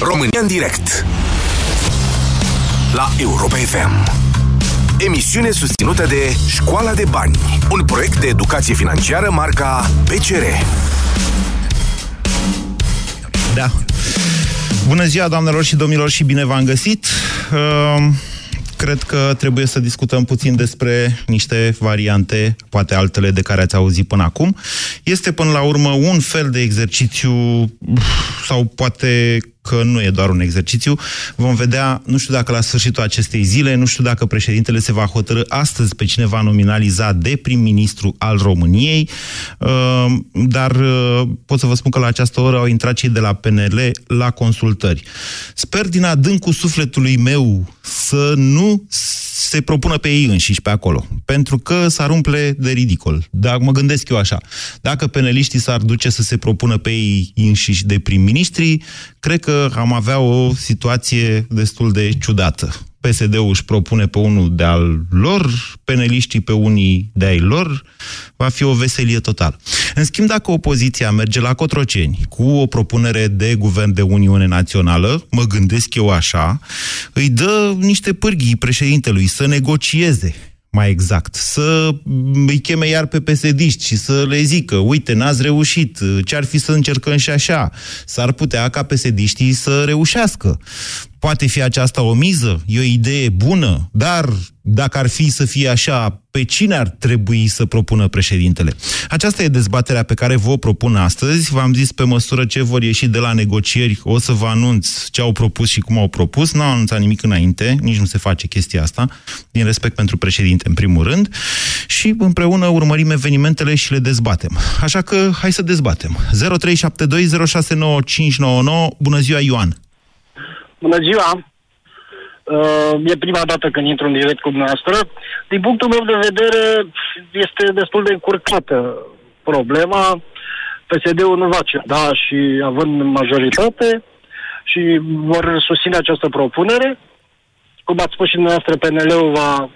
România în direct La Europa FM Emisiune susținută de Școala de Bani Un proiect de educație financiară marca PCR Da. Bună ziua, doamnelor și domnilor, și bine v-am găsit. Uh, cred că trebuie să discutăm puțin despre niște variante, poate altele de care ați auzit până acum. Este până la urmă un fel de exercițiu sau poate că nu e doar un exercițiu. Vom vedea, nu știu dacă la sfârșitul acestei zile, nu știu dacă președintele se va hotărâ astăzi pe cine va nominaliza de prim-ministru al României, uh, dar uh, pot să vă spun că la această oră au intrat cei de la PNL la consultări. Sper din adâncul sufletului meu să nu se propună pe ei înșiși pe acolo, pentru că s-ar umple de ridicol. Dar mă gândesc eu așa, dacă peneliștii s-ar duce să se propună pe ei înșiși de prim-ministri, cred că am avea o situație destul de ciudată. PSD-ul își propune pe unul de al lor, peneliștii pe unii de ai lor, va fi o veselie totală. În schimb, dacă opoziția merge la Cotroceni cu o propunere de guvern de Uniune Națională, mă gândesc eu așa, îi dă niște pârghii președintelui să negocieze mai exact, să îi cheme iar pe psd și să le zică, uite, n-ați reușit, ce-ar fi să încercăm și așa? S-ar putea ca psd să reușească. Poate fi aceasta o miză? E o idee bună? Dar dacă ar fi să fie așa, pe cine ar trebui să propună președintele? Aceasta e dezbaterea pe care vă o propun astăzi. V-am zis pe măsură ce vor ieși de la negocieri, o să vă anunț ce au propus și cum au propus. Nu au anunțat nimic înainte, nici nu se face chestia asta, din respect pentru președinte în primul rând. Și împreună urmărim evenimentele și le dezbatem. Așa că hai să dezbatem. 0372069599. Bună ziua, Ioan! Bună ziua! Uh, e prima dată când intru în direct cu dumneavoastră. Din punctul meu de vedere, este destul de încurcată problema. PSD-ul nu va ceda și având majoritate și vor susține această propunere. Cum ați spus și dumneavoastră, PNL-ul va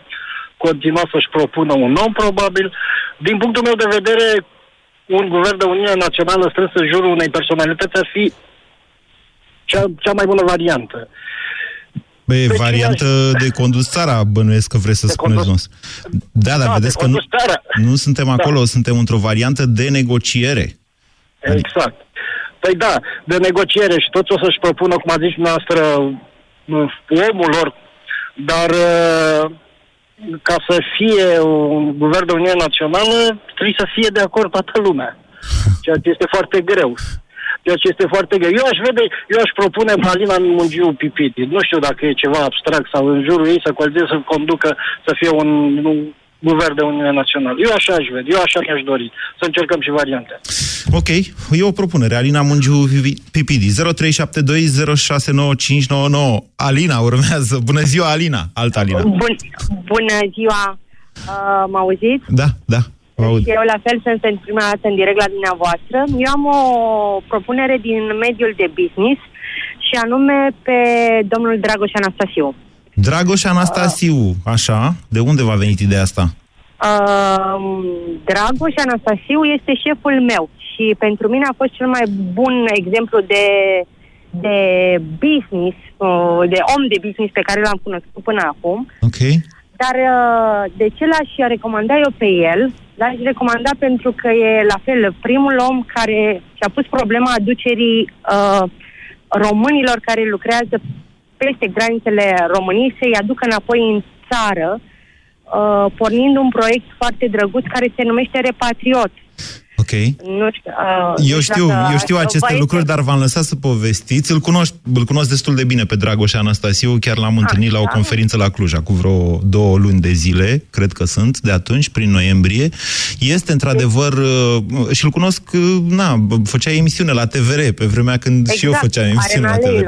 continua să-și propună un om, probabil. Din punctul meu de vedere, un guvern de Uniune Națională strâns în jurul unei personalități ar fi cea, cea mai bună variantă. Bă, e variantă de condus țara, bănuiesc că vreți să de spuneți condus... Da, dar da, vedeți că nu, nu suntem da. acolo, suntem într-o variantă de negociere. Exact. Păi da, de negociere și toți o să-și propună, cum a zis noastră, omul lor, dar uh, ca să fie un guvern de Uniune Națională, trebuie să fie de acord toată lumea. Ceea ce este foarte greu ceea ce este foarte greu. Eu aș vede, eu aș propune Alina Mungiu Pipiti. Nu știu dacă e ceva abstract sau în jurul ei să coldeze, să conducă, să fie un, un guvern de Uniune Națională. Eu așa aș vede, eu așa mi-aș dori. Să încercăm și variante. Ok, e o propunere. Alina Mungiu Pipidi, 0372069599. Alina urmează. Bună ziua, Alina. Alta Alina. Bun, bună ziua. Uh, mă auziți? Da, da. Aud. Și eu la fel sunt în prima dată în direct la dumneavoastră. Eu am o propunere din mediul de business și anume pe domnul Dragoș Anastasiu. Dragoș Anastasiu, uh, așa. De unde va venit ideea asta? Uh, Dragoș Anastasiu este șeful meu și pentru mine a fost cel mai bun exemplu de, de business, uh, de om de business pe care l-am cunoscut până acum. Ok. Dar uh, de ce l-aș recomanda eu pe el? L-aș recomanda pentru că e la fel primul om care și-a pus problema aducerii uh, românilor care lucrează peste granițele României să-i aducă înapoi în țară, uh, pornind un proiect foarte drăguț care se numește Repatriot. Ok. Nu știu, uh, eu, știu, eu știu aceste lucruri, dar v-am lăsat să povestiți. Îl cunosc, îl cunosc destul de bine pe Dragoș Anastasiu, chiar l-am întâlnit la o conferință la Cluj, cu vreo două luni de zile, cred că sunt, de atunci, prin noiembrie. Este într-adevăr, uh, și îl cunosc, uh, na, făcea emisiune la TVR, pe vremea când exact, și eu exact, făceam emisiune la TVR.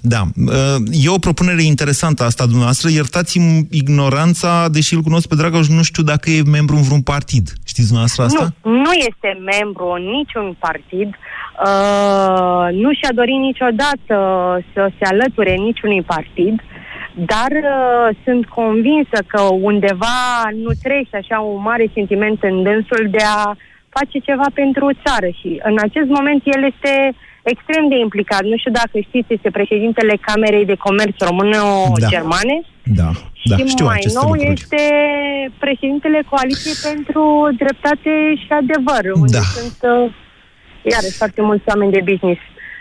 Da. Uh, e o propunere interesantă asta dumneavoastră. Iertați-mi ignoranța, deși îl cunosc pe Dragoș, nu știu dacă e membru în vreun partid. Știți dumneavoastră asta? Nu, nu este este membru în niciun partid, uh, nu și-a dorit niciodată să se alăture niciunui partid, dar uh, sunt convinsă că undeva nu trece așa un mare sentiment în dânsul de a face ceva pentru țară și în acest moment el este extrem de implicat. Nu știu dacă știți, este președintele Camerei de Comerț Româno-Germane. Da, da, și știu mai aceste nou lucruri. este președintele Coaliției pentru Dreptate și Adevăr, unde Da. sunt uh, iarăși foarte mulți oameni de business.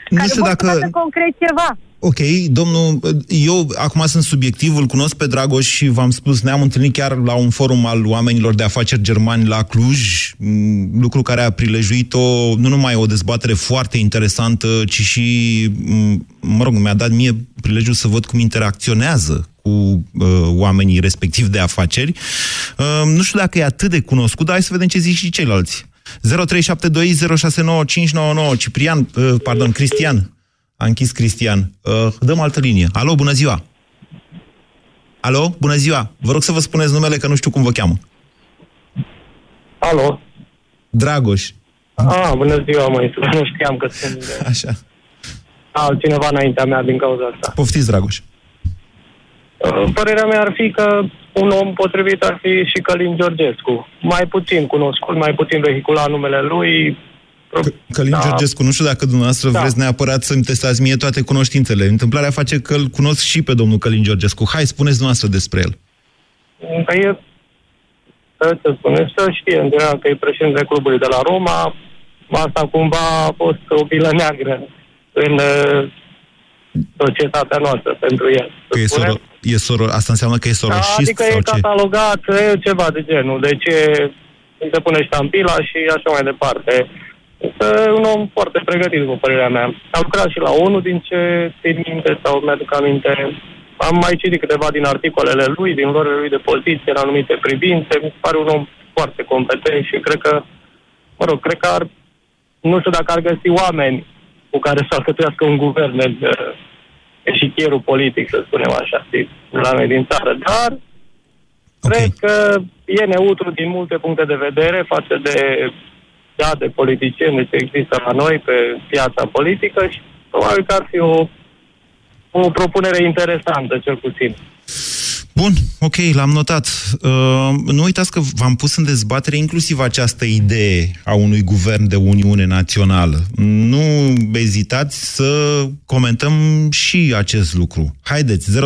Nu care știu vor dacă- să facă concret ceva. Ok, domnul, eu acum sunt subiectiv, îl cunosc pe Dragoș și v-am spus, ne-am întâlnit chiar la un forum al oamenilor de afaceri germani la Cluj, m, lucru care a prilejuit-o, nu numai o dezbatere foarte interesantă, ci și, m, mă rog, mi-a dat mie prilejul să văd cum interacționează cu uh, oamenii respectiv de afaceri. Uh, nu știu dacă e atât de cunoscut, dar hai să vedem ce zic și ceilalți. 0372069599 Ciprian, uh, pardon, Cristian. A închis Cristian. Uh, dăm altă linie. Alo, bună ziua! Alo, bună ziua! Vă rog să vă spuneți numele, că nu știu cum vă cheamă. Alo? Dragoș. Ah, bună ziua, măi. Nu știam că sunt Așa. altcineva înaintea mea din cauza asta. Poftiți, Dragoș. Uh, Părerea mea ar fi că un om potrivit ar fi și Călin Georgescu. Mai puțin cunoscut, mai puțin vehiculat numele lui. C- Călin Da. Georgescu, nu știu dacă dumneavoastră Da. vreți neapărat să-mi testați mie toate cunoștințele. Întâmplarea face că îl cunosc și pe domnul Călin Georgescu. Hai, spuneți dumneavoastră despre el. Că e, să se spune, să știe în general că e președintele clubului de la Roma. Asta cumva a fost o bilă neagră în uh, societatea noastră pentru el. Că să e spunem. soro, e soro, asta înseamnă că e soroșist adică sau e ce? catalogat, e ceva de genul. De ce îi se pune ștampila și așa mai departe. Este un om foarte pregătit, după părerea mea. A lucrat și la ONU, din ce țin minte sau mi-aduc aminte. Am mai citit câteva din articolele lui, din luările lui de poziție în anumite privințe. Mi se pare un om foarte competent și cred că, mă rog, cred că ar, nu știu dacă ar găsi oameni cu care să alcătuiască un guvern în uh, eșichierul politic, să spunem așa, știi, la noi din țară. Dar Ok. Cred că e neutru din multe puncte de vedere față de da, de politicieni de ce există la noi pe piața politică și probabil că ar fi o, o propunere interesantă, cel puțin. Bun, ok, l-am notat. Uh, nu uitați că v-am pus în dezbatere inclusiv această idee a unui guvern de Uniune Națională. Nu ezitați să comentăm și acest lucru. Haideți, 0372069599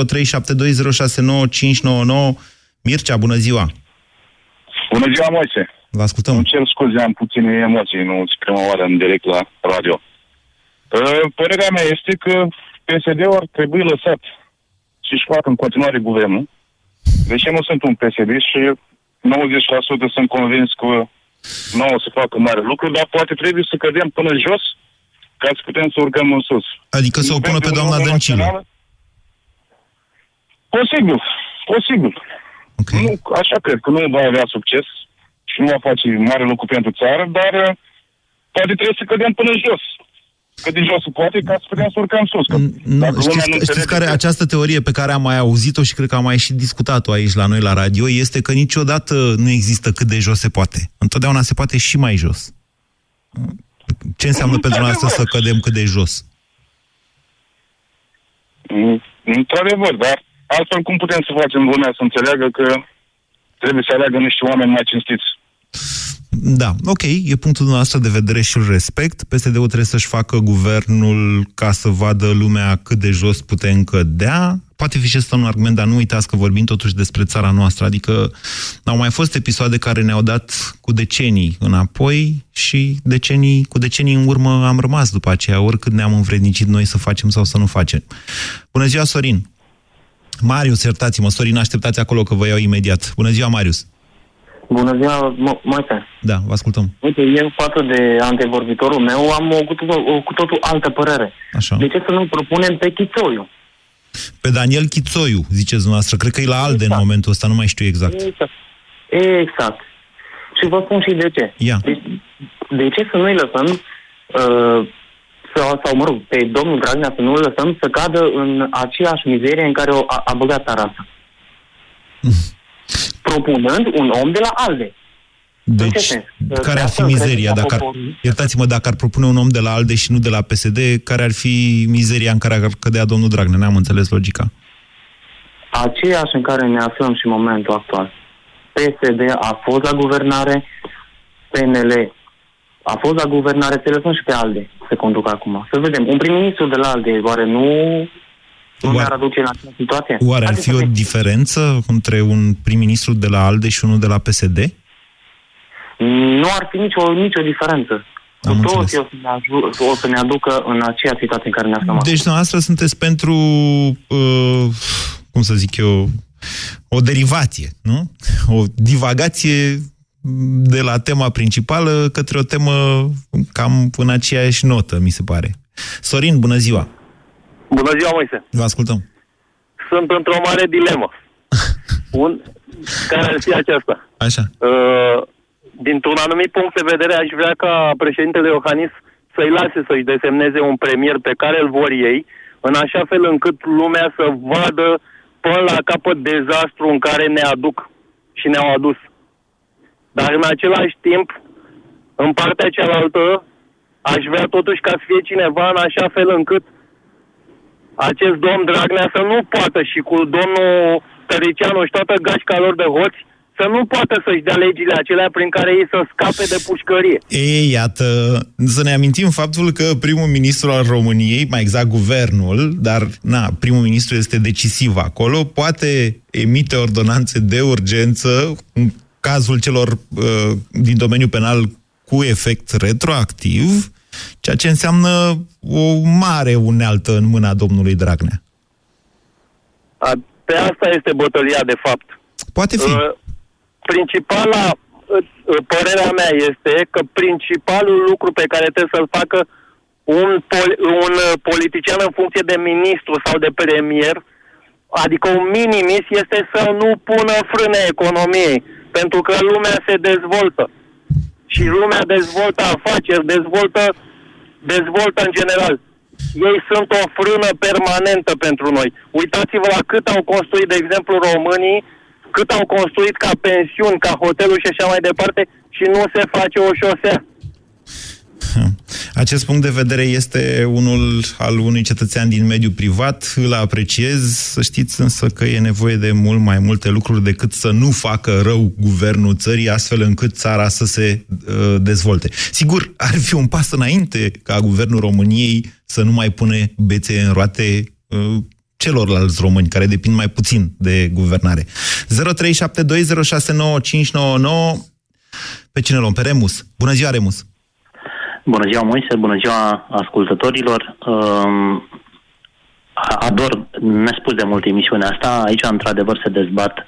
Mircea, bună ziua! Bună ziua, Moise. Vă ascultăm. Îmi cer scuze, am puține emoții, nu sunt prima oară în direct la radio. Uh, Părerea mea este că PSD-ul ar trebui lăsat și-și facă în continuare guvernul, deși nu sunt un PSD și 90% sunt convins că nu o să facă mare lucru, dar poate trebuie să cădem până jos ca să putem să urcăm în sus. Adică să o pună pe Pentru doamna Uniunea Dăncilă. Națională? Posibil, posibil. Ok. Nu, așa cred că nu va avea succes și nu va face mare lucru pentru țară, dar uh, poate trebuie să cădem până jos. Că din jos se poate ca să putem să urcăm sus. Că Nu, dacă lumea știți, nu știți înțelege care că- această teorie pe care am mai auzit-o și cred că am mai și discutat-o aici la noi la radio este că niciodată nu există cât de jos se poate. Întotdeauna se poate și mai jos. Ce înseamnă pentru noastră să cădem cât de jos? Mm, Într-adevăr, dar altfel cum putem să facem lumea să înțeleagă că trebuie să aleagă niște oameni mai cinstiți? Da, ok, e punctul dumneavoastră de vedere și îl respect. PSD-ul trebuie să-și facă guvernul ca să vadă lumea cât de jos putem cădea. Poate fi și ăsta un argument, dar nu uitați că vorbim totuși despre țara noastră. Adică au mai fost episoade care ne-au dat cu decenii înapoi și decenii, cu decenii în urmă am rămas după aceea, oricât ne-am învrednicit noi să facem sau să nu facem. Bună ziua, Sorin! Marius, iertați-mă, Sorin, așteptați acolo că vă iau imediat. Bună ziua, Marius! Bună ziua, Mo- Moise. Da, vă ascultăm. Uite, eu față de antevorbitorul meu am o cu, totul, o cu totul altă părere. Așa. De ce să nu propunem pe Chițoiu? Pe Daniel Chițoiu, ziceți dumneavoastră. Cred că e la ALDE în Exact. momentul ăsta, nu mai știu exact. Exact. Exact. Și vă spun și de ce. Ia. De, de ce să nu-i lăsăm, uh, sau, sau mă rog, pe domnul Dragnea să nu-l lăsăm să cadă în aceeași mizerie în care o a, a băgat țara asta? Propunând un om de la ALDE. În ce Deci, sens? care ar fi Să mizeria? credeți Dacă ar, poporul? iertați-mă, dacă ar propune un om de la ALDE și nu de la PSD, care ar fi mizeria în care ar cădea domnul Dragnea? N-am înțeles logica. aceeași în care ne aflăm și în momentul actual. PSD a fost la guvernare, PNL a fost la guvernare, să lăsăm și pe ALDE. se conducă acum. Să vedem. Un prim-ministru de la ALDE, oare nu, nu Oare- ne-ar aduce în această situație? Oare ar Haideți fi să o vedem. diferență între un prim-ministru de la ALDE și unul de la PSD? Nu ar fi nicio, nicio diferență. Am Cu toți înțeles. o să, ne aju- o să ne aducă în aceea situație în care ne aflăm Deci, dumneavoastră sunteți pentru, uh, cum să zic eu, o derivație, nu? O divagație de la tema principală către o temă cam în aceeași notă, mi se pare. Sorin, bună ziua! Bună ziua, Moise. Vă ascultăm. Sunt într-o mare dilemă. Un, care ar fi aceasta? Așa. Uh, dintr-un anumit punct de vedere, aș vrea ca președintele Iohannis să-i lase să-și desemneze un premier pe care îl vor ei, în așa fel încât lumea să vadă până la capăt dezastru în care ne aduc și ne-au adus. Dar în același timp, în partea cealaltă, aș vrea totuși ca să fie cineva în așa fel încât acest domn Dragnea să nu poată și cu domnul Tăricianu și toată gașca lor de hoți să nu poată să-și dea legile acelea prin care ei să scape de pușcărie. Ei, iată, să ne amintim faptul că primul ministru al României, mai exact guvernul, dar na, primul ministru este decisiv acolo, poate emite ordonanțe de urgență în cazul celor uh, din domeniul penal cu efect retroactiv, ceea ce înseamnă o mare unealtă în mâna domnului Dragnea. A, Pe asta este bătălia, de fapt. Poate fi. Uh, Principala, uh, uh, părerea mea este că principalul lucru pe care trebuie să-l facă un, pol- un uh, politician în funcție de ministru sau de premier, adică un minimis, este să nu pună frâne economiei, pentru că lumea se dezvoltă. Și lumea dezvoltă afaceri, dezvoltă, dezvoltă în general. Ei sunt o frână permanentă pentru noi. Uitați-vă la cât au construit, de exemplu, românii, cât au construit ca pensiuni, ca hoteluri și așa mai departe și nu se face o șosea. Acest punct de vedere este unul al unui cetățean din mediul privat, îl apreciez, să știți însă că e nevoie de mult mai multe lucruri decât să nu facă rău guvernul țării, astfel încât țara să se uh, dezvolte. Sigur, ar fi un pas înainte ca guvernul României să nu mai pune bețe în roate uh, celorlalți români care depind mai puțin de guvernare. 0372069599 Pe cine luăm? Pe Remus. Bună ziua, Remus! Bună ziua, Moise, bună ziua ascultătorilor. Um, ador nespus de mult emisiunea asta. Aici, într-adevăr, se dezbat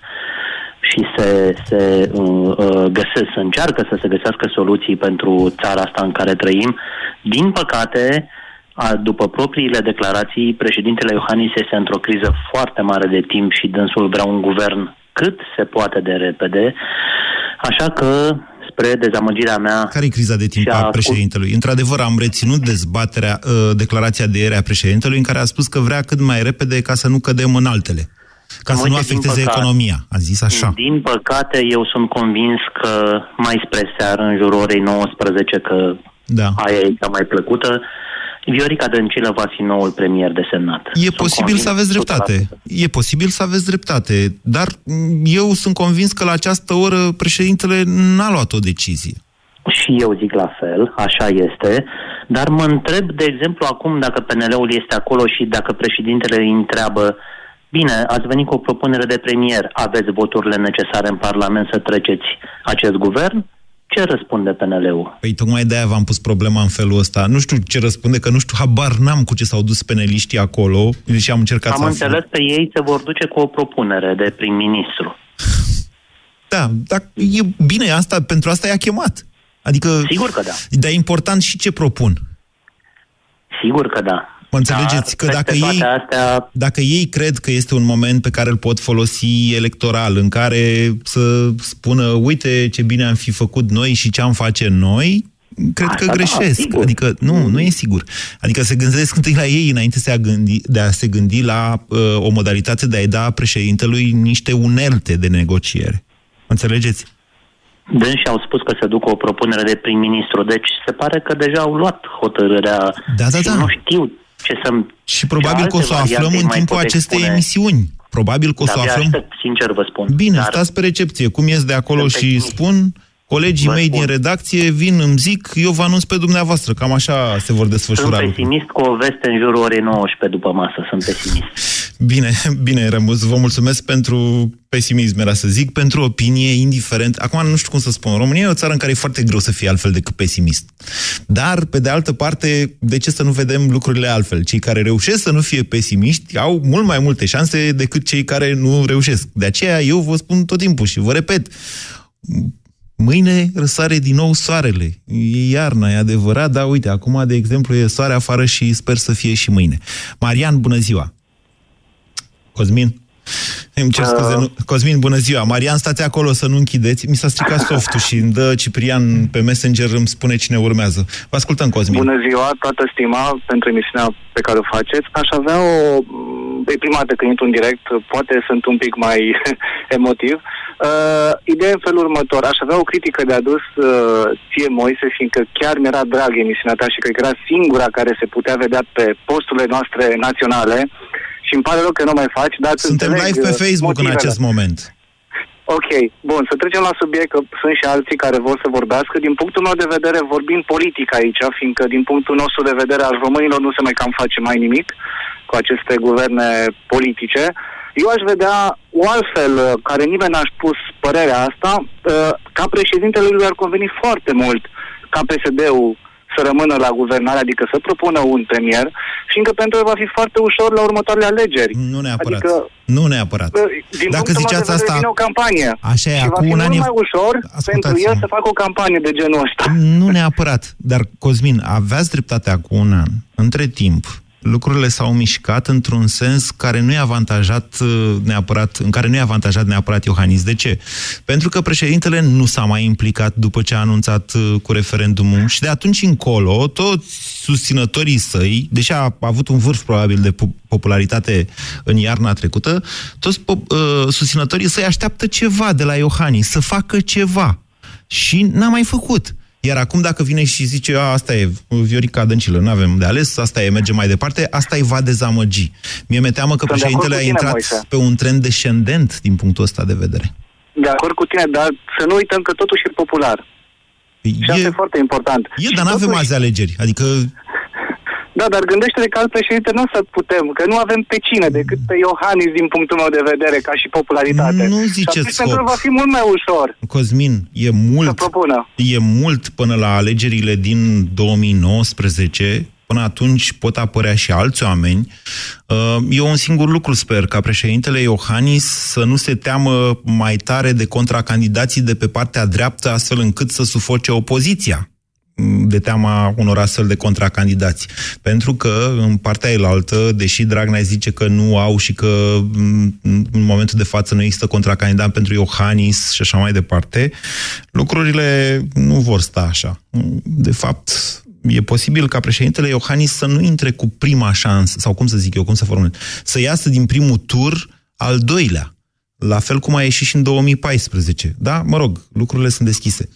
și se, se uh, uh, găsesc, se încearcă să se găsească soluții pentru țara asta în care trăim. Din păcate, a, după propriile declarații, președintele Iohannis este într-o criză foarte mare de timp și dânsul vrea un guvern cât se poate de repede. Așa că, spre dezamăgirea mea... Care e criza de timp și a a- președintelui? Într-adevăr, am reținut dezbaterea, uh, declarația de ieri a președintelui în care a spus că vrea cât mai repede ca să nu cădem în altele. Ca să Uite, nu din afecteze păcate- economia. A zis așa. Din păcate, eu sunt convins că mai spre seară, în jurul orei 19, că Da. aia e cea mai plăcută, Viorica Dăncilă va fi noul premier desemnat. E Sunt posibil convins să aveți dreptate. 100%. E posibil să aveți dreptate. Dar m, eu sunt convins că la această oră președintele n-a luat o decizie. Și eu zic la fel, așa este, dar mă întreb, de exemplu, acum dacă PNL-ul este acolo și dacă președintele îi întreabă Bine, ați venit cu o propunere de premier, aveți voturile necesare în Parlament să treceți acest guvern? Ce răspunde PNL-ul? Păi tocmai de-aia v-am pus problema în felul ăsta. Nu știu ce răspunde, că nu știu, habar n-am cu ce s-au dus peneliștii acolo și am încercat Am să aflu. înțeles că ei se vor duce cu o propunere de prim-ministru. Da, dar e bine, asta, pentru asta i-a chemat. Adică, Sigur că da. dar e important și ce propun. Sigur că da. Mă înțelegeți? Că Dar dacă peste ei, toate astea, dacă ei cred că este un moment pe care îl pot folosi electoral, în care să spună, uite ce bine am fi făcut noi și ce am face noi, cred Asta că da, greșesc. sigur. adică, nu, nu e sigur. Adică se gândesc întâi la ei înainte de a, gândi, de a se gândi la uh, o modalitate de a-i da președintelui niște unelte de negociere. Înțelegeți? dânsi au spus că se duc cu o propunere de prim-ministru, deci se pare că deja au luat hotărârea Da, da, și da. nu știu ce să Și probabil ce că o să o alte aflăm variante în mai timpul puteți acestei spune? emisiuni. Probabil că o să o De-abia aflăm... aștept, sincer vă spun. Bine, Dar stați pe recepție. Cum ies de acolo Sunt și pessimist. spun, Colegii Vă mei spun. din redacție vin, îmi zic, eu vă anunț pe dumneavoastră. Cam așa se vor desfășura Sunt lucrurile. pesimist cu o veste în jurul orei 19 după masă, sunt pesimist. Bine, bine, Rămuz, vă mulțumesc pentru pesimism, era să zic, pentru opinie, indiferent. Acum nu știu cum să spun, România e o țară în care e foarte greu să fie altfel decât pesimist. Dar, pe de altă parte, de ce să nu vedem lucrurile altfel? Cei care reușesc să nu fie pesimiști au mult mai multe șanse decât cei care nu reușesc. De aceea eu vă spun tot timpul și vă repet, Mâine răsare din nou soarele. E iarna, e adevărat, dar uite, acum, de exemplu, e soare afară și sper să fie și mâine. Marian, bună ziua! Cosmin? Îmi cer scuze, nu... Cosmin, bună ziua! Marian, stați acolo să nu închideți. Mi s-a stricat softul și îmi dă Ciprian pe Messenger, îmi spune cine urmează. Vă ascultăm, Cosmin. Bună ziua, toată stima pentru emisiunea pe care o faceți. Aș avea o... E prima dată când intru în direct, poate sunt un pic mai emotiv. Uh, ideea în felul următor. Aș avea o critică de adus uh, ție, Moise, fiindcă chiar mi-era drag emisiunea ta și cred că era singura care se putea vedea pe posturile noastre naționale. Și îmi pare rău că nu mai faci, dar îți Suntem înțeleg, live pe uh, Facebook în motivele. acest moment. Ok, bun, să trecem la subiect, că sunt și alții care vor să vorbească. Din punctul meu de vedere, vorbim politic aici, fiindcă din punctul nostru de vedere al românilor nu se mai cam face mai nimic cu aceste guverne politice. Eu aș vedea o altfel, uh, care nimeni n-a spus părerea asta, uh, ca președintele lui ar conveni foarte mult ca PSD-ul să rămână la guvernare, adică să propună un premier, fiindcă pentru el va fi foarte ușor la următoarele alegeri. Nu neapărat. Adică, Nu neapărat. Bă, Din Dacă punctul meu ziceați de vedere, asta- vine o campanie. Așa e, și acum va fi un an mult e- mai ușor pentru el Ascultați-mă. să facă o campanie de genul ăsta. Nu neapărat, dar Cosmin, aveați dreptate acum un an. Între timp, lucrurile s-au mișcat într-un sens care nu e avantajat uh, neapărat, în care nu e avantajat neapărat Iohannis. De ce? Pentru că președintele nu s-a mai implicat după ce a anunțat uh, cu referendumul și de atunci încolo toți susținătorii săi, deși a avut un vârf probabil de po- popularitate în iarna trecută, toți po- uh, susținătorii săi așteaptă ceva de la Iohannis, să facă ceva. Și n-a mai făcut. Iar acum dacă vine și zice, a, asta e Viorica Dăncilă, nu avem de ales, asta e, merge mai departe, asta îi va dezamăgi. Mie mi-e teamă că Sunt de acord președintele cu a tine, intrat Moise. pe un trend descendent din punctul ăsta de vedere. De acord cu tine, dar să nu uităm că totuși e popular. Și asta e foarte important. E, Și dar nu avem totuși- azi alegeri. Adică Da, dar gândește-te că alt președinte nu o să putem, că nu avem pe cine decât pe Iohannis din punctul meu de vedere, ca și popularitate. Nu Și ziceți atunci pentru el hop. va fi mult mai ușor. Cosmin, e mult, propună. e mult până la alegerile din 2019. Până atunci pot apărea și alți oameni. Uh, Eu un singur lucru sper, ca președintele Iohannis să nu se teamă mai tare de contracandidații de pe partea dreaptă, astfel încât să sufoce opoziția mm, de teama unor astfel de contracandidați. Pentru că în partea elaltă, deși Dragnea zice că nu au și că mm, în momentul de față nu există contracandidat pentru Iohannis și așa mai departe, lucrurile nu vor sta așa. De fapt, e posibil ca președintele Iohannis să nu intre cu prima șansă, sau cum să zic eu, cum să formulez, să iasă din primul tur al doilea. La fel cum a ieșit și în 2014. Da? Mă rog, lucrurile sunt deschise.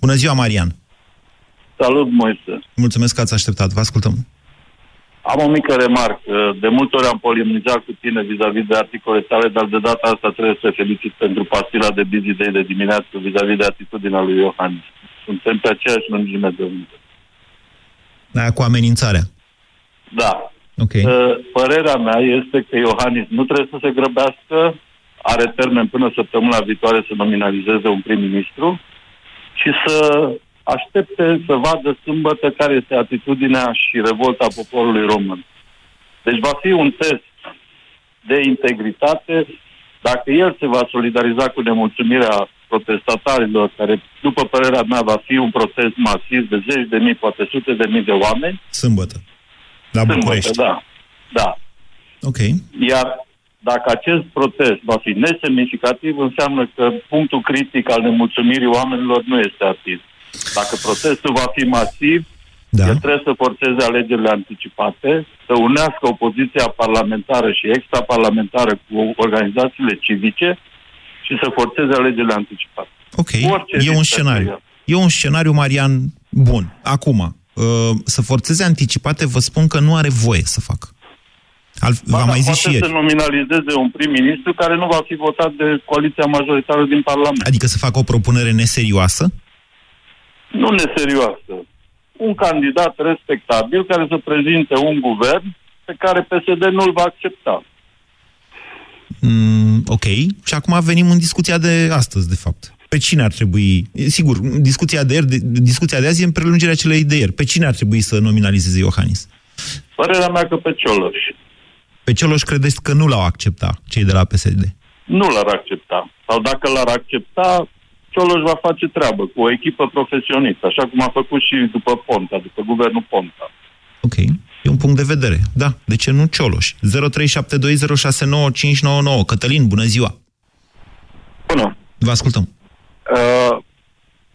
Bună ziua, Marian! Salut, Moise. Mulțumesc că ați așteptat. Vă ascultăm. Am o mică remarcă. De multe ori am polemizat cu tine vis-a-vis de articole tale, dar de data asta trebuie să te felicit pentru pastila de busy day de dimineață vis-a-vis de atitudinea lui Iohannis. Suntem pe aceeași lungime de undă. Aia cu amenințarea. Da. Ok. Uh, Părerea mea este că Iohannis nu trebuie să se grăbească, are termen până săptămâna viitoare să nominalizeze un prim-ministru și să aștepte să vadă sâmbătă care este atitudinea și revolta poporului român. Deci va fi un test de integritate dacă el se va solidariza cu nemulțumirea protestatarilor, care, după părerea mea, va fi un protest masiv de zeci de mii, poate sute de mii de oameni, Sâmbătă. La Sâmbătă, București. da. Da. Ok. Iar dacă acest protest va fi nesemnificativ, înseamnă că punctul critic al nemulțumirii oamenilor nu este atins. Dacă protestul va fi masiv, da. el trebuie să forțeze alegerile anticipate, să unească opoziția parlamentară și extraparlamentară cu organizațiile civice și să forțeze alegerile anticipate. Ok, Orice e un risc scenariu. să E un scenariu, Marian, bun. Acum, uh, să forțeze anticipate, vă spun că nu are voie să facă. Al, Ba v-am da, mai zis poate și ieri. să nominalizeze un prim-ministru care nu va fi votat de coaliția majoritară din Parlament. Adică să facă o propunere neserioasă? Nu neserioasă. Un candidat respectabil care să prezinte un guvern pe care PSD nu-l va accepta. Mm, ok. Și acum venim în discuția de astăzi, de fapt. Pe cine ar trebui... Sigur, discuția de, ieri, de, discuția de azi e în prelungirea celei de ieri. Pe cine ar trebui să nominalizeze Iohannis? Părerea mea că pe Cioloș. Pe Cioloș credeți că nu l-au acceptat cei de la PSD? Nu l-ar accepta. Sau dacă l-ar accepta, Cioloș va face treabă cu o echipă profesionistă, așa cum a făcut și după Ponta, după guvernul Ponta. Ok. E un punct de vedere. Da, de ce nu Cioloș? 0372069599. Cătălin, bună ziua! Bună! Vă ascultăm. Uh,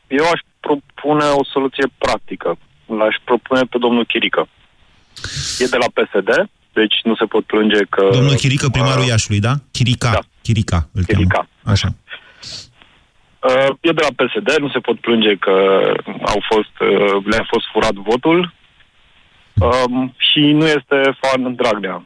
eu aș propune o soluție practică. L-aș propune pe domnul Chirică. E de la PSD, deci nu se pot plânge că... Domnul Chirică, primarul uh, Iașului, da? Chirica. Da. Chirica, îl Chirica. cheamă. Așa. Uh, e de la PSD, nu se pot plânge că au fost, uh, le-a fost furat votul. Um, și nu este fan Dragnea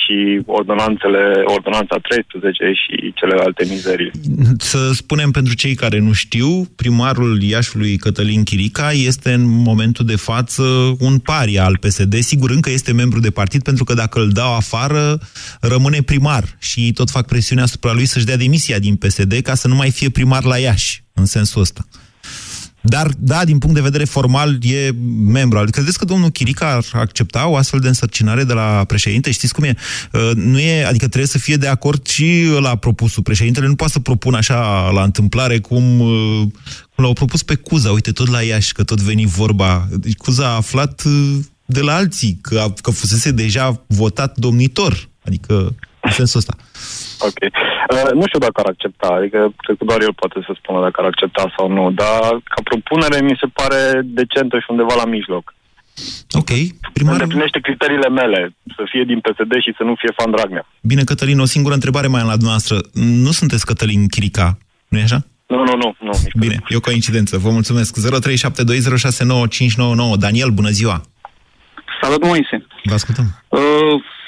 și ordonanțele, ordonanța 13 și celelalte mizerii. Să spunem pentru cei care nu știu, primarul Iașului Cătălin Chirica este în momentul de față un paria al PSD. Sigur, încă este membru de partid, pentru că dacă îl dau afară, rămâne primar și tot fac presiune asupra lui să-și dea demisia din PSD ca să nu mai fie primar la Iași, în sensul ăsta. Dar, da, din punct de vedere formal, e membru. Credeți că domnul Chirica ar accepta o astfel de însărcinare de la președinte? Știți cum e? Uh, nu e adică trebuie să fie de acord și la propusul. Președintele nu poate să propună așa la întâmplare cum, uh, cum l-au propus pe Cuza. Uite, tot la Iași, că tot veni vorba. Deci Cuza a aflat uh, de la alții că, a, că fusese deja votat domnitor. Adică, în sensul ăsta. Ok. Uh, nu știu dacă ar accepta, adică cred că doar el poate să spună dacă ar accepta sau nu, dar ca propunere mi se pare decentă și undeva la mijloc. Ok. Primar... Îndeplinește criteriile mele, să fie din PSD și să nu fie fan Dragnea. Bine, Cătălin, o singură întrebare mai am la dumneavoastră. Nu sunteți Cătălin Chirica, nu e așa? Nu, nu, nu. nu Bine, e o coincidență. Vă mulțumesc. 0372069599. Daniel, bună ziua! Salut, Moise! Vă ascultăm. Uh,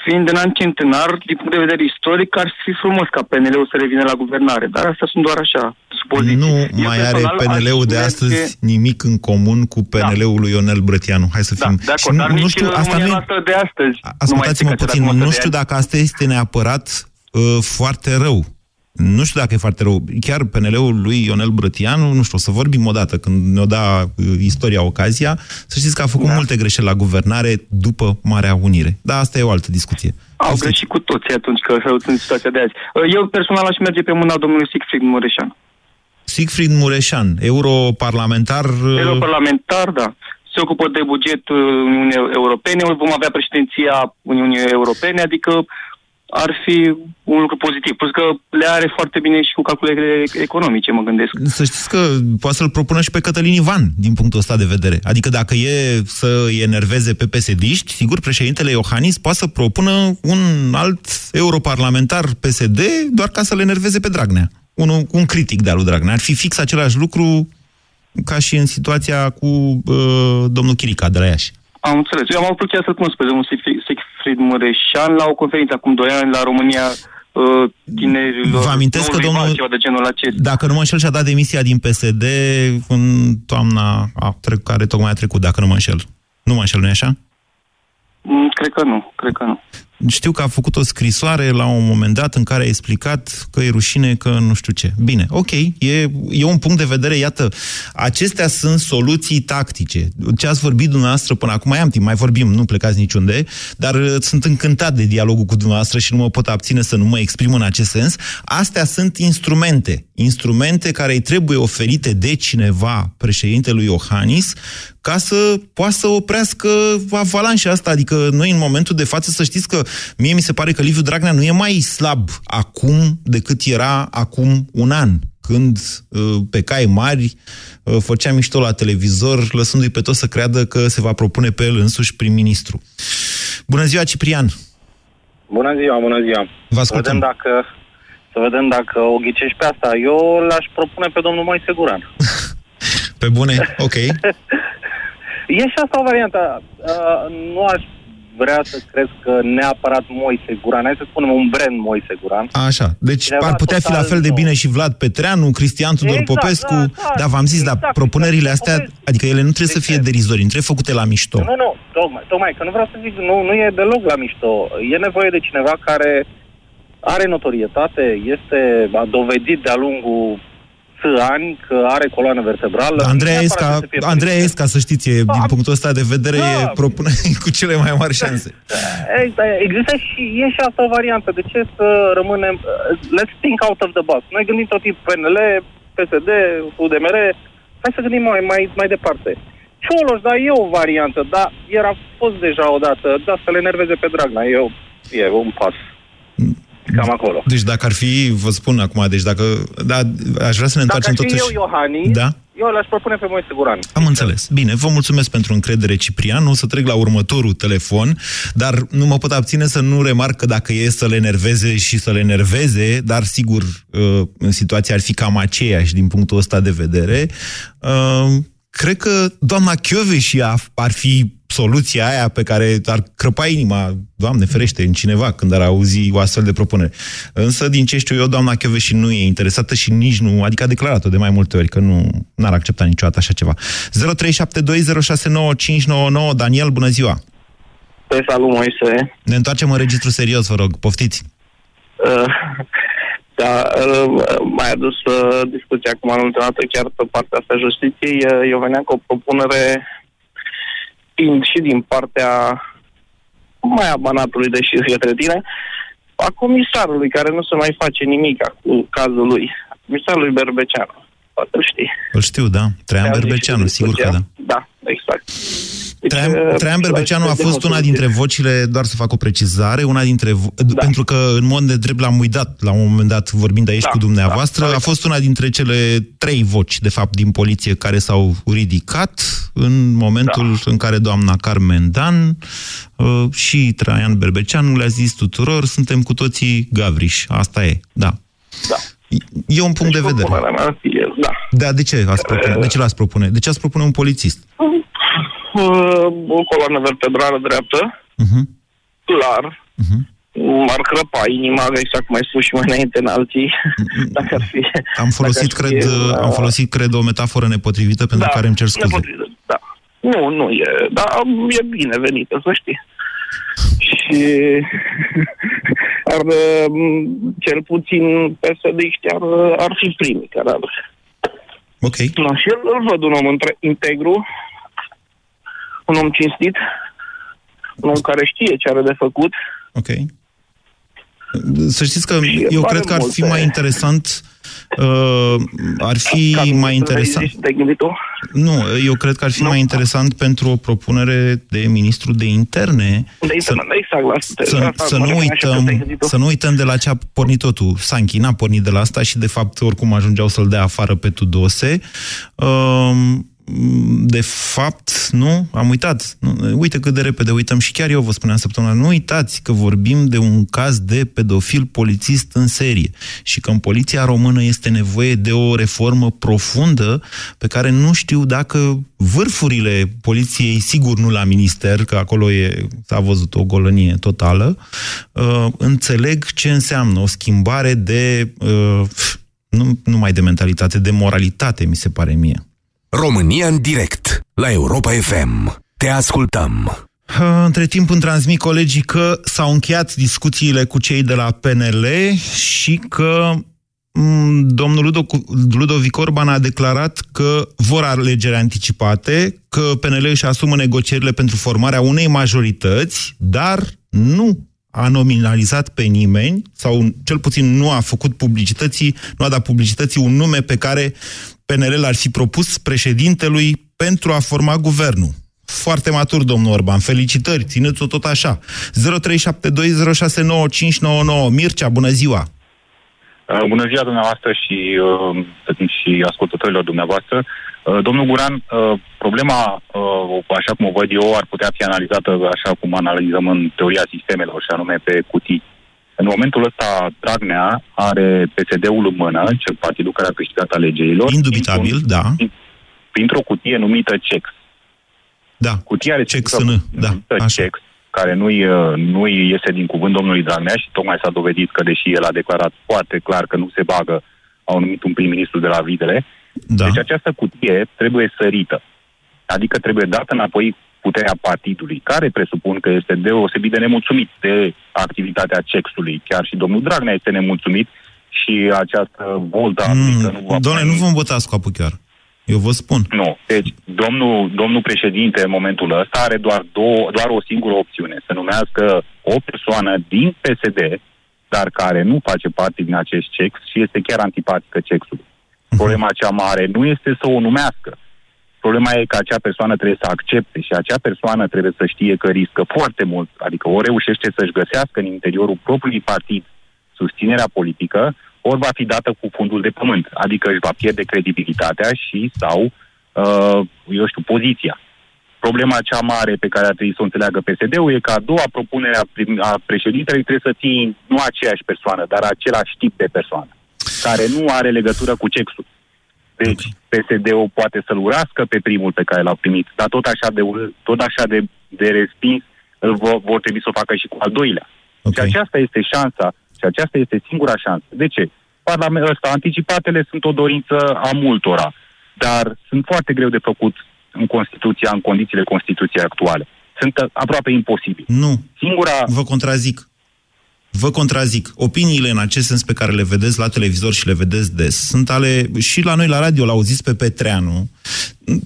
fiind în an centenar, din punct de vedere istoric, ar fi frumos ca PNL-ul să revină la guvernare, dar astea sunt doar așa, supoziții. Nu Eu mai are PNL-ul de astăzi merge... nimic în comun cu PNL-ul da. lui Ionel Brătianu. Hai să fim... Da, de acord, nu, dar nu nici știu, asta nu... de astăzi. Ascultați-mă puțin, nu știu dacă asta este neapărat uh, foarte rău. Nu știu dacă e foarte rău. Chiar PNL-ul lui Ionel Brătianu, nu știu, o să vorbim o dată când ne-o da uh, istoria ocazia, să știți că a făcut da. multe greșeli la guvernare după Marea Unire. Dar asta e o altă discuție. Au greșit cu toții atunci că sunt în situația de azi. Uh, eu personal aș merge pe mâna domnului Siegfried Mureșan. Siegfried Mureșan, europarlamentar... Uh, europarlamentar, da. Se ocupă de bugetul Uniunii Europene, vom avea președinția Uniunii Europene, adică ar fi un lucru pozitiv. Plus că le are foarte bine și cu calculele economice, mă gândesc. Să știți că poate să-l propună și pe Cătălin Ivan, din punctul ăsta de vedere. Adică dacă e să îi enerveze pe psd sigur, președintele Iohannis poate să propună un alt europarlamentar PSD doar ca să-l enerveze pe Dragnea. Un, un critic de-al lui Dragnea. Ar fi fix același lucru ca și în situația cu uh, domnul Chirica de la Iași. Am înțeles. Eu am avut plăcerea să-l cunosc pe domnul Siegfried Mureșan la o conferință acum 2 ani la România uh, tinerilor. Vă amintesc că domnul, ceva de genul acesta. dacă nu mă înșel, și-a dat demisia din PSD în toamna a, care tocmai a trecut, dacă nu mă înșel. Nu mă înșel, nu-i așa? Mm, cred că nu, cred că nu. Știu că a făcut o scrisoare la un moment dat în care a explicat că e rușine, că nu știu ce. Bine, ok, e, e un punct de vedere, iată, acestea sunt soluții tactice. Ce ați vorbit dumneavoastră până acum, mai am timp, mai vorbim, nu plecați niciunde, dar uh, sunt încântat de dialogul cu dumneavoastră și nu mă pot abține să nu mă exprim în acest sens. Astea sunt instrumente, instrumente care îi trebuie oferite de cineva președintelui Iohannis ca să poată să oprească avalanșa asta. Adică noi în momentul de față să știți că mie mi se pare că Liviu Dragnea nu e mai slab acum decât era acum un an când uh, pe cai mari uh, făcea mișto la televizor, lăsându-i pe toți să creadă că se va propune pe el însuși prim-ministru. Bună ziua, Ciprian! Bună ziua, bună ziua! Vă ascultăm. Să vedem dacă, să vedem dacă o ghicești pe asta. Eu l-aș propune pe domnul Moise Guran. pe bune? Ok. e și asta o variantă. Uh, nu aș vrea să crezcă neapărat Moise Guran. Hai să spunem un brand Moise Guran. Așa, deci Cineva ar putea fi la total fel de nou. bine și Vlad Petreanu, Cristian Tudor Exact, Popescu. da, da, da, v-am zis, exact, dar propunerile exact. astea, adică ele nu trebuie să fie derizorii, nu trebuie făcute la mișto. Nu, nu, tocmai, tocmai, că nu vreau să zic, nu, nu e deloc la mișto. E nevoie de cineva care are notorietate, este, a dovedit de-a lungul S ani că are coloană vertebrală. Andreea Nu Esca, neapărat să fie Andreea Esca, să știți, e, din punctul ăsta de vedere, Da. e propune cu cele mai mari șanse. Exact, Există și, e și asta o variantă. De ce să rămânem... uh, Let's think out of the box. Noi gândim tot timpul PNL, PSD, UDMR. Hai să gândim mai, mai, mai departe. Cioloș, da, e o variantă, dar el a fost deja odată, da, să le enerveze pe Dragnea. E, o- e un pas. Cam acolo. Deci dacă ar fi, vă spun acum, deci dacă, da, aș vrea să ne Dacă întoarcem ar fi totuși... eu Iohannis, Da? eu l-aș propune pe Moise Guran. Am înțeles. Bine, vă mulțumesc pentru încredere, Ciprian. O să trec la următorul telefon, dar nu mă pot abține să nu remarc că dacă e să le enerveze și să le enerveze, dar sigur, uh, în situația ar fi cam aceeași din punctul ăsta de vedere, uh, cred că doamna Chioveși ar fi soluția aia pe care ar crăpa inima, Doamne ferește, în cineva când ar auzi o astfel de propunere. Însă, din ce știu eu, doamna Chioveși nu e interesată și nici nu, adică a declarat-o de mai multe ori, că nu ar accepta niciodată așa ceva. 0372069599 Daniel, bună ziua! Pe salut, Moise. Ne întoarcem în registru serios, vă rog, poftiți! Uh, da, uh, mai adus uh, discuția acum în ultima dată, chiar pe partea asta justiției. Uh, eu veneam cu o propunere fiind și din partea mai a banatului, deși către tine, a comisarului care nu se mai face nimic cu cazul lui. Comisarului Berbeceanu. Poate îl știi. Îl știu, da. Traian Te-am zis Berbeceanu, și sigur că da. Da, exact. Deci, Traian, uh, Traian și la Berbeceanu a aceste fost una demonstrații- dintre vocile, doar să fac o precizare, una dintre vo- pentru că în mod nedrept l-am uitat la un moment dat vorbind aici Da, cu dumneavoastră, da, a fost una dintre cele trei voci, de fapt, din poliție care s-au ridicat în momentul Da. în care doamna Carmen Dan uh, și Traian Berbeceanu le-a zis tuturor, suntem cu toții gavriși. Asta e, da. Da. E un punct de vedere. Propunerea mea e, da. Da, de ce ați propune? De ce l-ați propune? De ce ați propune un polițist? Uh, o coloană vertebrală dreaptă, Uh-huh. clar, m-ar crăpa inima, exact cum ai spus și mai înainte în alții, dacă ar fi... Am folosit, dacă ar cred, fi, uh, am folosit, cred, o metaforă nepotrivită pentru care îmi cer scuze. nepotrivită, Da. Nu, nu e, dar e bine venită, să știi. Și ar, uh, cel puțin PSD-ști ar, ar fi primii care ar... Ok. No, și îl, îl văd un om între, integru, un om cinstit, un om care știe ce are de făcut. Ok. Să știți că Și eu are cred că ar fi multe- mai interesant uh, ar fi Ca mai să interesant. vezi, Te-ai gândit tu? Nu, eu cred că ar fi mai interesant pentru o propunere de ministru de interne De să, internet, exact la asta. să, asta să, mă nu refeream și că te-ai uităm, gândit tu. să nu uităm de la ce a pornit totul. Sanchi n-a pornit de la asta și, de fapt, oricum ajungeau să-l dea afară pe Tudose. Um, de fapt, nu, am uitat. Nu, uite cât de repede uităm și chiar eu vă spuneam săptămâna, nu uitați că vorbim de un caz de pedofil polițist în serie și că în poliția română este nevoie de o reformă profundă pe care nu știu dacă vârfurile poliției, sigur nu la minister, că acolo e, s-a văzut o golănie totală, uh, înțeleg ce înseamnă o schimbare de, uh, nu numai de mentalitate, de moralitate, mi se pare mie. România în direct la Europa FM. Te ascultăm. Uh, Între timp îmi transmit colegii că s-au încheiat discuțiile cu cei de la PNL și că mm, domnul Ludo- Ludovic Orban a declarat că vor alegeri anticipate, că PNL își asumă negocierile pentru formarea unei majorități, dar nu a nominalizat pe nimeni, sau cel puțin nu a făcut publicității, nu a dat publicității un nume pe care PNL l-ar fi propus președintelui pentru a forma guvernul. Foarte matur, domnul Orban. Felicitări, țineți-o tot așa. 0372069599. Mircea, bună ziua! Uh, Bună ziua dumneavoastră și, uh, și ascultătorilor dumneavoastră. Uh, Domnul Guran, uh, problema, uh, așa cum o văd eu, ar putea fi analizată așa cum analizăm în teoria sistemelor, și anume pe cutii. În momentul ăsta, Dragnea are PSD-ul în mână, cel partidul care a câștigat alegerilor. Indubitabil, da. Printr-o cutie numită CEX. Da. Cutia are CEX în, da, așa. CEX. care nu-i, uh, nu-i iese din cuvânt domnului Dragnea și tocmai s-a dovedit că, deși el a declarat foarte clar că nu se bagă, au numit un prim-ministru de la Videle, da. deci această cutie trebuie sărită. Adică trebuie dată înapoi puterea partidului, care presupun că este deosebit de nemulțumit de activitatea cexului. Chiar și domnul Dragnea este nemulțumit și această volta Mm, nu va Doamne, nu vom vota scoapă chiar. Eu vă spun. nu. Deci, domnul, domnul președinte, în momentul ăsta, are doar, două, doar o singură opțiune. Să numească o persoană din PSD, dar care nu face parte din acest cex și este chiar antipatică cexului. Problema cea mare nu este să o numească. Problema e că acea persoană trebuie să accepte și acea persoană trebuie să știe că riscă foarte mult, adică ori reușește să-și găsească în interiorul propriului partid susținerea politică, ori va fi dată cu fundul de pământ, adică își va pierde credibilitatea și sau, uh, eu știu, poziția. Problema cea mare pe care ar trebui să o înțeleagă PSD-ul e că a doua propunere a, prim- a președintelui trebuie să fie nu aceeași persoană, dar același tip de persoană, care nu are legătură cu cexul. Deci PSD-ul poate să-l urască pe primul pe care l-a primit, dar tot așa de, ur- tot așa de, de respins îl vor, vor trebui să o facă și cu al doilea. Okay. Și aceasta este șansa, și aceasta este singura șansă. De ce? Parlamentul ăsta, anticipatele sunt o dorință a multora, dar sunt foarte greu de făcut în Constituția, în condițiile Constituției actuale. Sunt uh, aproape imposibil. Nu. Singura... Vă contrazic. Vă contrazic. Opiniile în acest sens pe care le vedeți la televizor și le vedeți des sunt ale, și la noi la radio l-auziți pe Petreanu,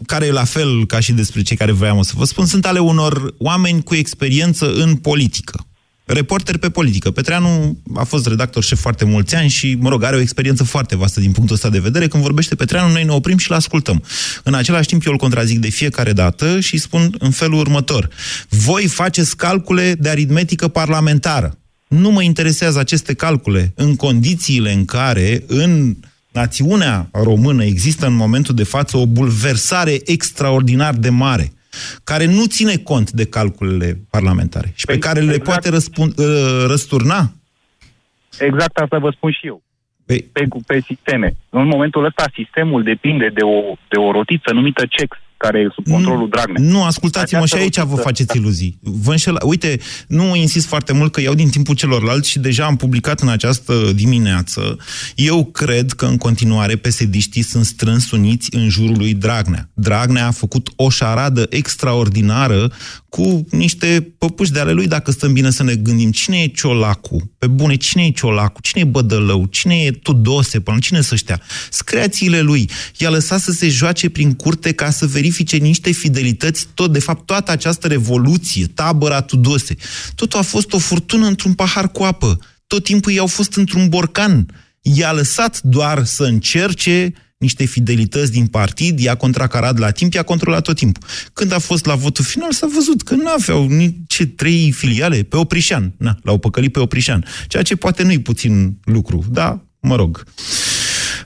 care e la fel ca și despre cei care vreau să vă spun, sunt ale unor oameni cu experiență în politică. Reporter pe politică. Petreanu a fost redactor șef foarte mulți ani și, mă rog, are o experiență foarte vastă din punctul ăsta de vedere. Când vorbește Petreanu, noi ne oprim și-l ascultăm. În același timp, eu îl contrazic de fiecare dată și spun în felul următor. Voi faceți calcule de aritmetică parlamentară. Nu mă interesează aceste calcule în condițiile în care în națiunea română există în momentul de față o bulversare extraordinar de mare care nu ține cont de calculele parlamentare și pe care le poate răspund, uh, răsturna. Exact asta vă spun și eu. Pe, pe, pe sisteme. În momentul ăsta sistemul depinde de o, de o rotiță numită CEX, care e sub controlul Dragnea. Nu, ascultați-mă, și aici vă faceți iluzii. Vă înșela... Uite, nu insist foarte mult că iau din timpul celorlalți și deja am publicat în această dimineață. Eu cred că în continuare psd sunt strâns uniți în jurul lui Dragnea. Dragnea a făcut o șaradă extraordinară cu niște păpuși de ale lui, dacă stăm bine să ne gândim. Cine e Ciolacu? Pe bune, cine e Ciolacu? Cine e Bădălău? Cine e Tudose? Până cine să știa? Screațiile lui. I-a lăsat să se joace prin curte ca să verifice niște fidelități. Tot, de fapt, toată această revoluție, tabăra Tudose, totul a fost o furtună într-un pahar cu apă. Tot timpul i-au fost într-un borcan. I-a lăsat doar să încerce niște fidelități din partid, i-a contracarat la timp, i-a controlat tot timpul. Când a fost la votul final, s-a văzut că nu aveau nici trei filiale pe Oprișan. Na, l-au păcălit pe Oprișan. Ceea ce poate nu-i puțin lucru. Da, mă rog.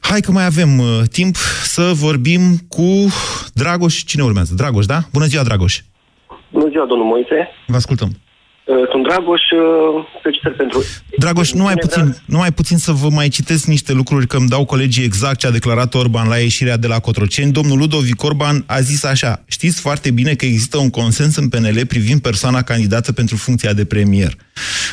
Hai că mai avem uh, timp să vorbim cu Dragoș. Cine urmează? Dragoș, da? Bună ziua, Dragoș! Bună ziua, domnul Moise. Vă ascultăm. Uh, Sunt Dragoș, uh, felicitări pentru... Dragoș, numai puțin, numai puțin să vă mai citesc niște lucruri, că îmi dau colegii exact ce a declarat Orban la ieșirea de la Cotroceni. Domnul Ludovic Orban a zis așa, știți foarte bine că există un consens în PNL privind persoana candidată pentru funcția de premier.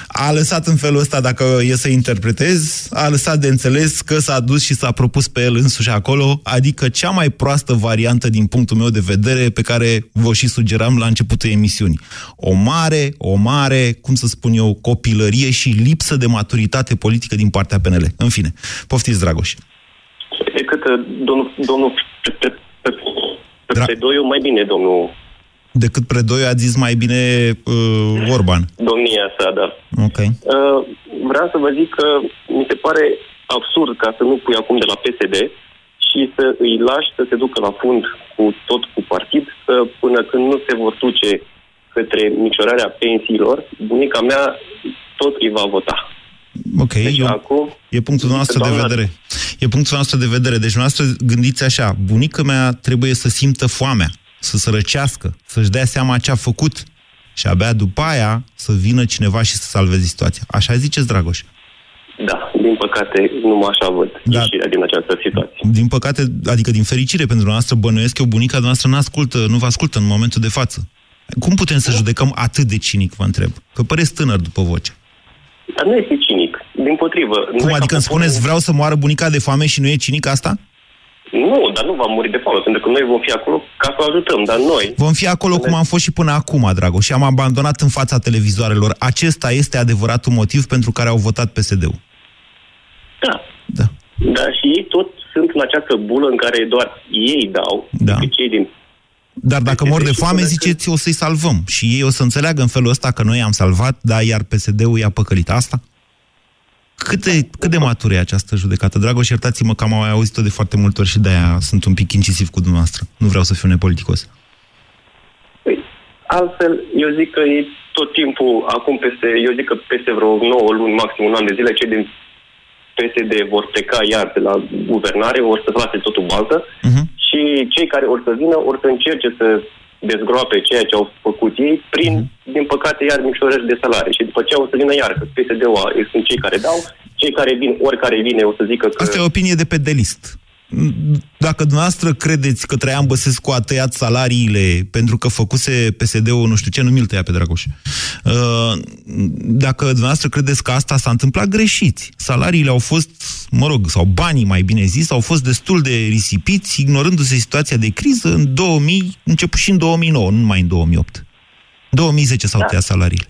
A lăsat în felul ăsta, dacă e să interpretez, a lăsat de înțeles că s-a dus și s-a propus pe el însuși acolo, adică cea mai proastă variantă din punctul meu de vedere pe care vă și sugeram la începutul emisiunii. O mare, o mare, cum să spun eu, copilărie și lipsă de maturitate politică din partea PNL. În fine, poftiți, Dragoș. Decât uh, domnul, domnul pe, pe, pe, pe, pe Predoiu, mai bine domnul Decât Predoiu a zis mai bine uh, Orban. domnia sa, da. Ok. Uh, vreau să vă zic că mi se pare absurd ca să nu pui acum de la PSD și să îi lași să se ducă la fund cu tot cu partid, să, până când nu se vor duce către micșorarea pensiilor, bunica mea tot îi va vota. Ok, deci eu, acum, e punctul nostru de vedere. E punctul nostru de vedere. Deci noastră gândiți așa, bunica mea trebuie să simtă foamea, să sărăcească, să-și dea seama ce a făcut și abia după aia să vină cineva și să salveze situația. Așa ziceți, Dragoș? Da, din păcate, numai așa văd da. ieșirea din această situație. Din păcate, adică din fericire pentru noastră, bănuiesc că bunica noastră nu ascultă, nu vă ascultă în momentul de față. Cum putem să judecăm atât de cinic, vă întreb? Că păreți tânăr după voce. Dar nu este cinic. Din potrivă. Cum adică îmi spuneți, vreau să moară bunica de foame și nu e cinic asta? Nu, dar nu va muri de foame, pentru că noi vom fi acolo ca să o ajutăm, dar noi... Vom fi acolo cum am fost și până acum, Dragoș, și am abandonat în fața televizoarelor. Acesta este adevăratul motiv pentru care au votat PSD-ul. Da. Da. Dar și ei tot sunt în această bulă în care doar ei dau, Da. decât cei din... Dar dacă mor de foame, ziceți, o să-i salvăm. Și ei o să înțeleagă în felul ăsta că noi am salvat, da, iar PSD-ul i-a păcălit asta? Cât de, cât de matură e această judecată? Dragoș, iertați-mă că am mai auzit-o de foarte multe ori și de-aia sunt un pic incisiv cu dumneavoastră. Nu vreau să fiu nepoliticos. Altfel, eu zic că ei tot timpul, acum peste, eu zic că peste vreo 9 luni, maxim un an de zile, cei din PSD vor pleca iar de la guvernare, vor să lase totul baltă uh-huh. și cei care or să vină, or să încerce să dezgroape ceea ce au făcut ei prin, uh-huh. din păcate, iar micșorări de salarii. Și după ce o să vină iar, că PSD-ul sunt cei care dau, cei care vin, oricare vine, o să zică că... Asta e o opinie de pe delist. Dacă dumneavoastră credeți că Traian Băsescu a tăiat salariile pentru că făcuse PSD-ul, nu știu ce, nu mi-l tăia pe Dragoș. Uh, Dacă dumneavoastră credeți că asta s-a întâmplat, greșiți. Salariile au fost, mă rog, sau banii mai bine zis, au fost destul de risipiți, ignorându-se situația de criză în 2000, început și în 2009, nu numai în 2008. 2010 s-au Da. tăiat salariile.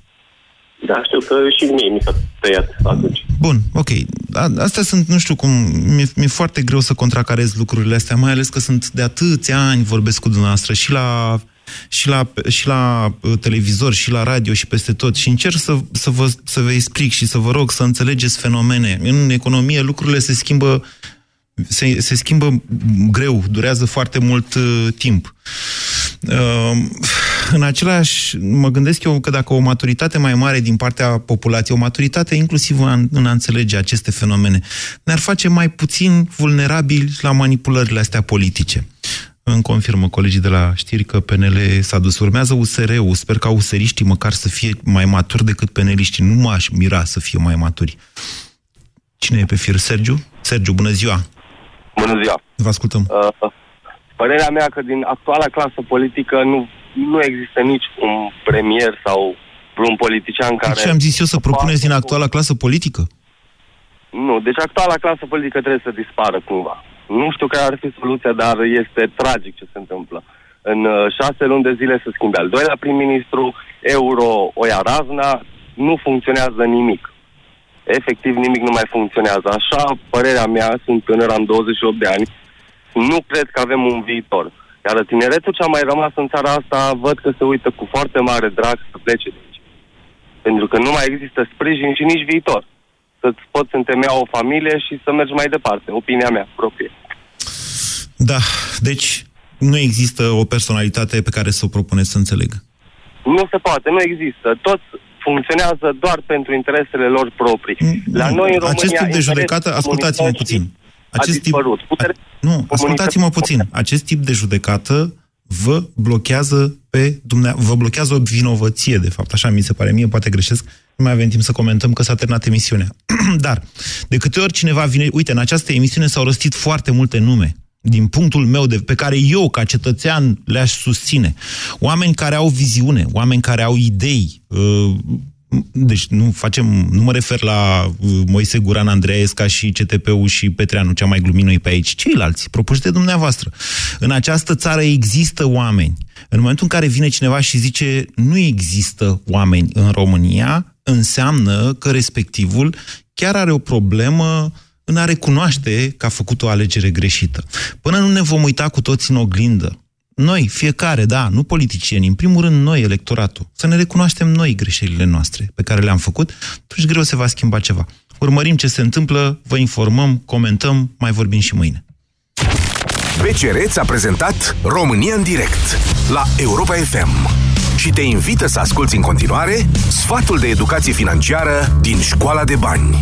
Da, știu că și mie mi s-a tăiat atunci. Bun, ok. A- Astea sunt, nu știu cum, mi-e, mi-e foarte greu să contracarez lucrurile astea, mai ales că sunt de atâția ani vorbesc cu dumneavoastră și la, și la, și la uh, televizor, și la radio, și peste tot. Și încerc să, să, vă, să vă explic și să vă rog să înțelegeți fenomene. În economie lucrurile se schimbă se, se schimbă greu, durează foarte mult uh, timp. Uh, în același, mă gândesc eu că dacă o maturitate mai mare din partea populației, o maturitate inclusiv în, în a înțelege aceste fenomene, ne-ar face mai puțin vulnerabili la manipulările astea politice. Îmi confirmă colegii de la știri că PNL s-a dus. Urmează USR-ul. Sper ca useriștii măcar să fie mai maturi decât peneliștii. Nu m-aș mira să fie mai maturi. Cine e pe fir? Sergiu? Sergiu, bună ziua! Bună ziua! Vă ascultăm. Uh, părerea mea că din actuala clasă politică nu, nu există nici un premier sau vreun politician care... Ce am zis eu să propuneți din actuala clasă politică? Nu, deci actuala clasă politică trebuie să dispară cumva. Nu știu care ar fi soluția, dar este tragic ce se întâmplă. În uh, șase luni de zile se schimbe al doilea prim-ministru, euro o ia razna, nu funcționează nimic. Efectiv nimic nu mai funcționează. Așa, părerea mea, sunt tânăr, am 28 de ani, nu cred că avem un viitor. Iar tineretul ce a mai rămas în țara asta, văd că se uită cu foarte mare drag să plece de aici. Pentru că nu mai există sprijin și nici viitor. Să-ți poți întemeia o familie și să mergi mai departe. Opinia mea proprie. Da, deci nu există o personalitate pe care să o propuneți să înțeleg. Nu se poate, nu există. Toți funcționează doar pentru interesele lor proprii. La noi în România... Acest tip de interesul judecată, ascultați-mă comunității puțin. A Acest tip, dispărut. Putere... nu, ascultați-mă puțin. Acest tip de judecată vă blochează pe dumne... vă blochează o vinovăție, de fapt. Așa mi se pare mie, poate greșesc. Nu mai avem timp să comentăm că s-a terminat emisiunea. Dar, de câte ori cineva vine... Uite, în această emisiune s-au răstit foarte multe nume din punctul meu, de, pe care eu, ca cetățean, le-aș susține. Oameni care au viziune, oameni care au idei. Uh, Deci nu facem, nu mă refer la uh, Moise Guran, Andreesca și CTP-ul și Petreanu, cea mai glumit noi pe aici. Ceilalți, propuși de dumneavoastră. În această țară există oameni. În momentul în care vine cineva și zice nu există oameni în România, înseamnă că respectivul chiar are o problemă în a recunoaște că a făcut o alegere greșită. Până nu ne vom uita cu toți în oglindă, noi, fiecare, da, nu politicieni, în primul rând noi, electoratul, să ne recunoaștem noi greșelile noastre pe care le-am făcut, atunci greu se va schimba ceva. Urmărim ce se întâmplă, vă informăm, comentăm, mai vorbim și mâine. BCR ți-a prezentat România în direct la Europa FM și te invită să asculti în continuare sfatul de educație financiară din Școala de Bani.